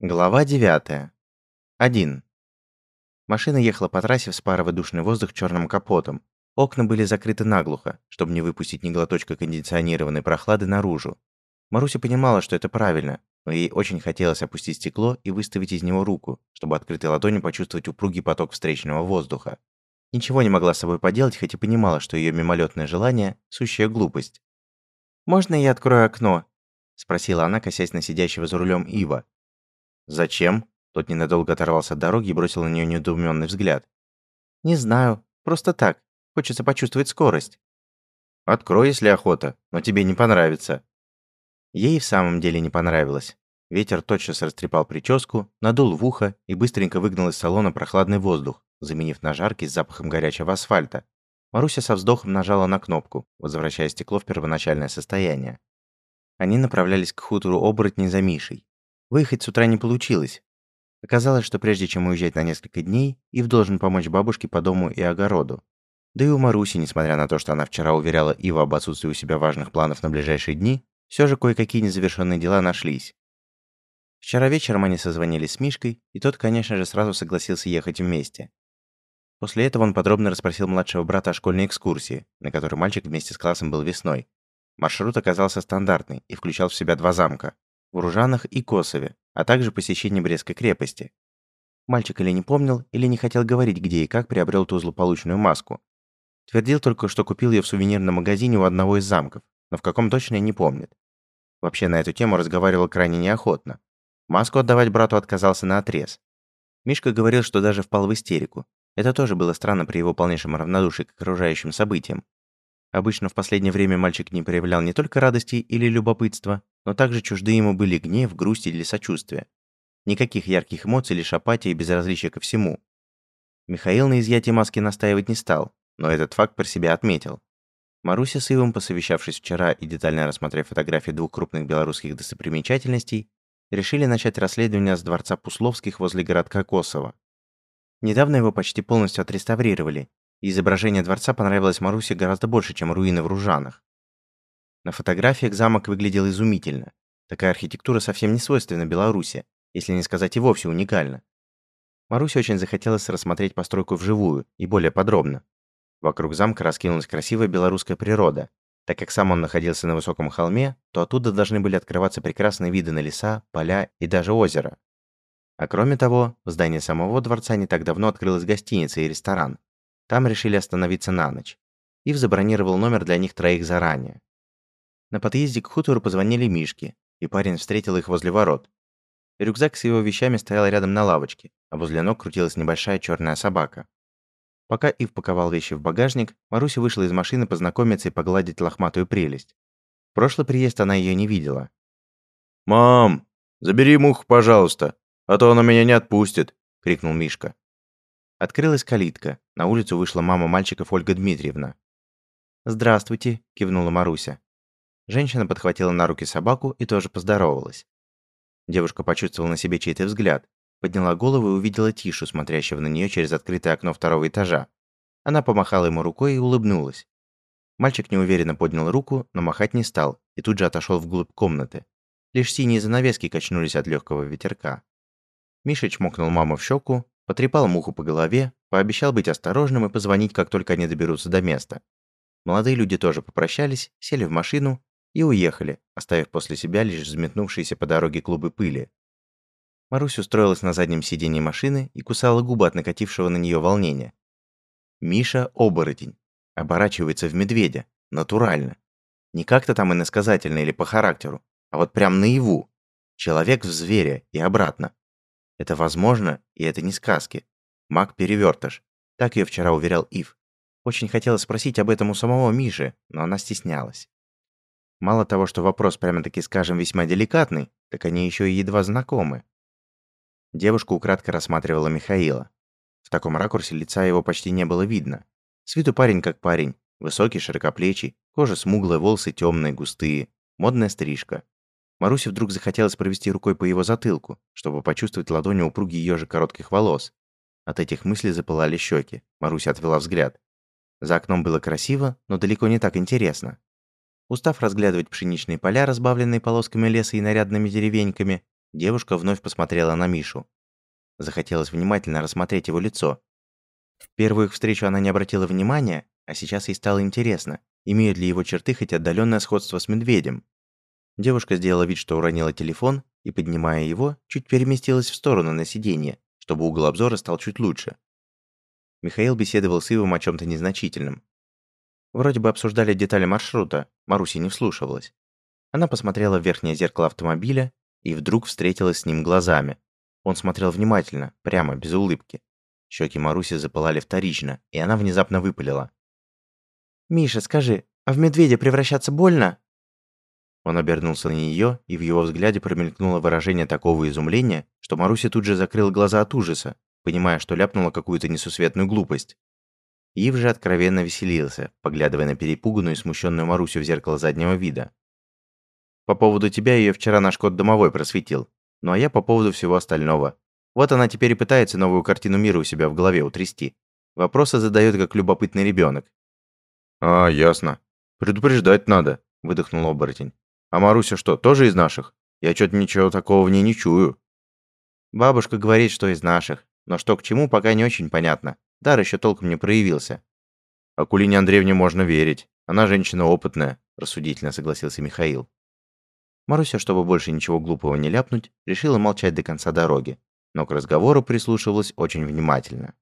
Глава 9. 1. Машина ехала по трассе, вспарывая душный воздух черным капотом. Окна были закрыты наглухо, чтобы не выпустить ни глоточка кондиционированной прохлады наружу. Маруся понимала, что это правильно, но ей очень хотелось опустить стекло и выставить из него руку, чтобы открытой ладонью почувствовать упругий поток встречного воздуха. Ничего не могла с собой поделать, хоть и понимала, что ее мимолетное желание – сущая глупость. «Можно я открою окно?» – спросила она, косясь на сидящего за рулем Ива, «Зачем?» Тот ненадолго оторвался от дороги и бросил на нее недоуменный взгляд. «Не знаю. Просто так. Хочется почувствовать скорость». «Открой, если охота, но тебе не понравится». Ей в самом деле не понравилось. Ветер тотчас растрепал прическу, надул в ухо и быстренько выгнал из салона прохладный воздух, заменив на жаркий с запахом горячего асфальта. Маруся со вздохом нажала на кнопку, возвращая стекло в первоначальное состояние. Они направлялись к хутору оборотней за Мишей. Выехать с утра не получилось. Оказалось, что прежде чем уезжать на несколько дней, Ив должен помочь бабушке по дому и огороду. Да и у Маруси, несмотря на то, что она вчера уверяла Ива об отсутствии у себя важных планов на ближайшие дни, все же кое-какие незавершенные дела нашлись. Вчера вечером они созвонились с Мишкой, и тот, конечно же, сразу согласился ехать вместе. После этого он подробно расспросил младшего брата о школьной экскурсии, на которой мальчик вместе с классом был весной. Маршрут оказался стандартный и включал в себя два замка в Ружанах и Косове, а также посещение Брестской крепости. Мальчик или не помнил, или не хотел говорить, где и как приобрел ту злополучную маску. Твердил только, что купил ее в сувенирном магазине у одного из замков, но в каком точно не помнит. Вообще на эту тему разговаривал крайне неохотно. Маску отдавать брату отказался на отрез. Мишка говорил, что даже впал в истерику. Это тоже было странно при его полнейшем равнодушии к окружающим событиям. Обычно в последнее время мальчик не проявлял не только радости или любопытства, но также чужды ему были гнев, грусть или сочувствие. Никаких ярких эмоций, лишь апатия и безразличие ко всему. Михаил на изъятии маски настаивать не стал, но этот факт про себя отметил. Маруся с Ивом, посовещавшись вчера и детально рассмотрев фотографии двух крупных белорусских достопримечательностей, решили начать расследование с дворца Пусловских возле городка Косово. Недавно его почти полностью отреставрировали, изображение дворца понравилось Марусе гораздо больше, чем руины в Ружанах. На фотографиях замок выглядел изумительно. Такая архитектура совсем не свойственна Беларуси, если не сказать и вовсе уникальна. Марусе очень захотелось рассмотреть постройку вживую и более подробно. Вокруг замка раскинулась красивая белорусская природа. Так как сам он находился на высоком холме, то оттуда должны были открываться прекрасные виды на леса, поля и даже озеро. А кроме того, в здании самого дворца не так давно открылась гостиница и ресторан. Там решили остановиться на ночь. Ив забронировал номер для них троих заранее. На подъезде к хутору позвонили Мишке, и парень встретил их возле ворот. Рюкзак с его вещами стоял рядом на лавочке, а возле ног крутилась небольшая черная собака. Пока Ив паковал вещи в багажник, Маруся вышла из машины познакомиться и погладить лохматую прелесть. В прошлый приезд она ее не видела. «Мам, забери муху, пожалуйста, а то она меня не отпустит!» — крикнул Мишка. Открылась калитка. На улицу вышла мама мальчиков Ольга Дмитриевна. «Здравствуйте», — кивнула Маруся. Женщина подхватила на руки собаку и тоже поздоровалась. Девушка почувствовала на себе чей-то взгляд, подняла голову и увидела Тишу, смотрящего на нее через открытое окно второго этажа. Она помахала ему рукой и улыбнулась. Мальчик неуверенно поднял руку, но махать не стал и тут же отошел вглубь комнаты. Лишь синие занавески качнулись от легкого ветерка. Миша чмокнул маму в щеку, потрепал муху по голове, пообещал быть осторожным и позвонить, как только они доберутся до места. Молодые люди тоже попрощались, сели в машину и уехали, оставив после себя лишь взметнувшиеся по дороге клубы пыли. Марусь устроилась на заднем сиденье машины и кусала губы от накатившего на нее волнения. Миша – оборотень. Оборачивается в медведя. Натурально. Не как-то там иносказательно или по характеру, а вот прям наяву. Человек в зверя и обратно. Это возможно, и это не сказки. Маг-перевертыш. Так ее вчера уверял Ив. Очень хотела спросить об этом у самого Миши, но она стеснялась. Мало того, что вопрос прямо-таки, скажем, весьма деликатный, так они еще и едва знакомы. Девушка украдко рассматривала Михаила. В таком ракурсе лица его почти не было видно. С виду парень как парень. Высокий, широкоплечий, кожа смуглая, волосы темные, густые, модная стрижка. Марусе вдруг захотелось провести рукой по его затылку, чтобы почувствовать ладонью упругие ее же коротких волос. От этих мыслей запылали щеки. Маруся отвела взгляд. За окном было красиво, но далеко не так интересно. Устав разглядывать пшеничные поля, разбавленные полосками леса и нарядными деревеньками, Девушка вновь посмотрела на Мишу. Захотелось внимательно рассмотреть его лицо. В первую их встречу она не обратила внимания, а сейчас ей стало интересно, имеют ли его черты хоть отдаленное сходство с медведем. Девушка сделала вид, что уронила телефон, и, поднимая его, чуть переместилась в сторону на сиденье, чтобы угол обзора стал чуть лучше. Михаил беседовал с Ивом о чем то незначительном. Вроде бы обсуждали детали маршрута, Маруся не вслушивалась. Она посмотрела в верхнее зеркало автомобиля и вдруг встретилась с ним глазами. Он смотрел внимательно, прямо, без улыбки. Щеки Маруси запылали вторично, и она внезапно выпалила. «Миша, скажи, а в медведя превращаться больно?» Он обернулся на нее, и в его взгляде промелькнуло выражение такого изумления, что Маруся тут же закрыла глаза от ужаса, понимая, что ляпнула какую-то несусветную глупость. Ив же откровенно веселился, поглядывая на перепуганную и смущенную Марусю в зеркало заднего вида. «По поводу тебя ее вчера наш кот домовой просветил. Ну а я по поводу всего остального. Вот она теперь и пытается новую картину мира у себя в голове утрясти. Вопросы задает, как любопытный ребенок. «А, ясно. Предупреждать надо», – выдохнул оборотень. А Маруся что, тоже из наших? Я что-то ничего такого в ней не чую. Бабушка говорит, что из наших, но что к чему, пока не очень понятно. Дар еще толком не проявился. Акулине Андреевне можно верить. Она женщина опытная, рассудительно согласился Михаил. Маруся, чтобы больше ничего глупого не ляпнуть, решила молчать до конца дороги, но к разговору прислушивалась очень внимательно.